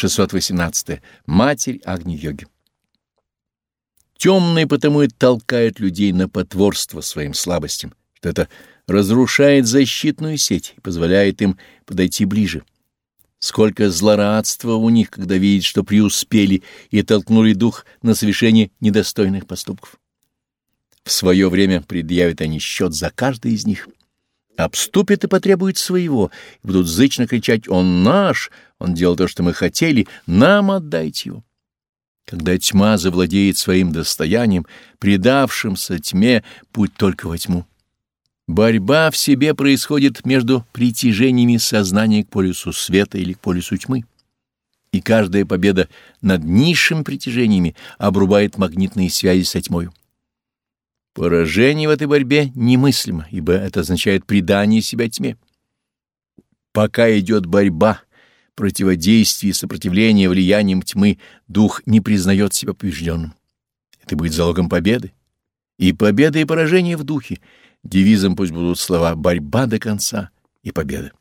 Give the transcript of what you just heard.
618. Матерь Агни-йоги. Темные потому и толкают людей на потворство своим слабостям, что это разрушает защитную сеть и позволяет им подойти ближе. Сколько злорадства у них, когда видят, что преуспели и толкнули дух на совершение недостойных поступков. В свое время предъявят они счет за каждый из них. Обступят и потребуют своего, и будут зычно кричать «Он наш! Он делал то, что мы хотели! Нам отдайте его!» Когда тьма завладеет своим достоянием, предавшимся тьме, путь только во тьму. Борьба в себе происходит между притяжениями сознания к полюсу света или к полюсу тьмы. И каждая победа над низшими притяжениями обрубает магнитные связи со тьмою. Поражение в этой борьбе немыслимо, ибо это означает предание себя тьме. Пока идет борьба, противодействие и сопротивление влиянием тьмы, дух не признает себя побежденным. Это будет залогом победы. И победа, и поражение в духе — Девизом пусть будут слова «борьба до конца» и победа.